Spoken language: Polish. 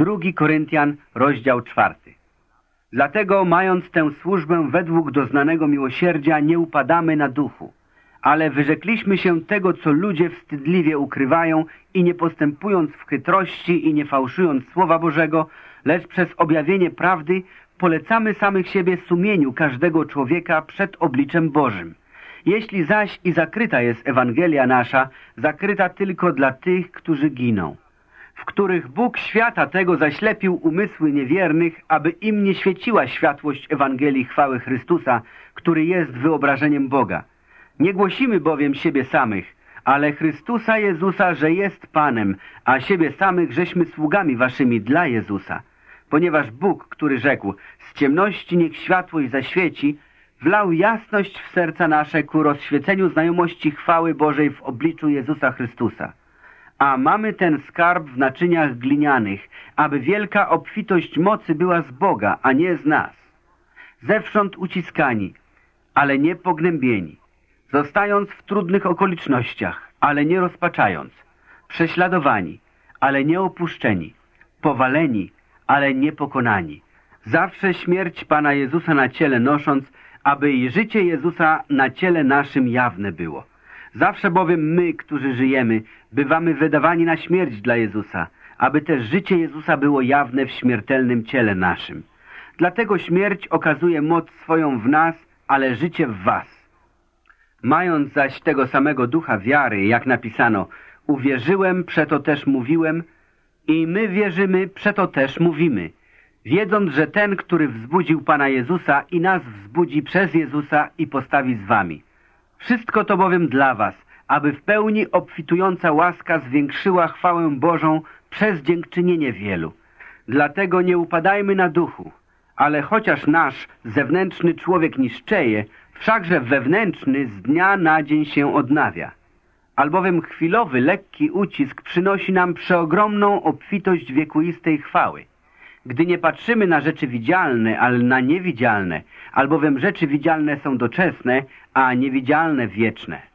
2 Koryntian, rozdział czwarty. Dlatego, mając tę służbę według doznanego miłosierdzia, nie upadamy na duchu, ale wyrzekliśmy się tego, co ludzie wstydliwie ukrywają i nie postępując w chytrości i nie fałszując Słowa Bożego, lecz przez objawienie prawdy polecamy samych siebie sumieniu każdego człowieka przed obliczem Bożym. Jeśli zaś i zakryta jest Ewangelia nasza, zakryta tylko dla tych, którzy giną, w których Bóg świata tego zaślepił umysły niewiernych, aby im nie świeciła światłość Ewangelii chwały Chrystusa, który jest wyobrażeniem Boga. Nie głosimy bowiem siebie samych, ale Chrystusa Jezusa, że jest Panem, a siebie samych żeśmy sługami waszymi dla Jezusa. Ponieważ Bóg, który rzekł, z ciemności niech światłość zaświeci, wlał jasność w serca nasze ku rozświeceniu znajomości chwały Bożej w obliczu Jezusa Chrystusa. A mamy ten skarb w naczyniach glinianych, aby wielka obfitość mocy była z Boga, a nie z nas. Zewsząd uciskani, ale nie pognębieni, zostając w trudnych okolicznościach, ale nie rozpaczając, prześladowani, ale nie opuszczeni, powaleni, ale nie pokonani. Zawsze śmierć Pana Jezusa na ciele nosząc, aby i życie Jezusa na ciele naszym jawne było. Zawsze bowiem my, którzy żyjemy, bywamy wydawani na śmierć dla Jezusa, aby też życie Jezusa było jawne w śmiertelnym ciele naszym. Dlatego śmierć okazuje moc swoją w nas, ale życie w was. Mając zaś tego samego ducha wiary, jak napisano, uwierzyłem, przeto też mówiłem i my wierzymy, przeto też mówimy, wiedząc, że ten, który wzbudził Pana Jezusa i nas wzbudzi przez Jezusa i postawi z wami. Wszystko to bowiem dla was, aby w pełni obfitująca łaska zwiększyła chwałę Bożą przez dziękczynienie wielu. Dlatego nie upadajmy na duchu, ale chociaż nasz zewnętrzny człowiek niszczeje, wszakże wewnętrzny z dnia na dzień się odnawia. Albowiem chwilowy, lekki ucisk przynosi nam przeogromną obfitość wiekuistej chwały. Gdy nie patrzymy na rzeczy widzialne, ale na niewidzialne, albowiem rzeczy widzialne są doczesne, a niewidzialne wieczne.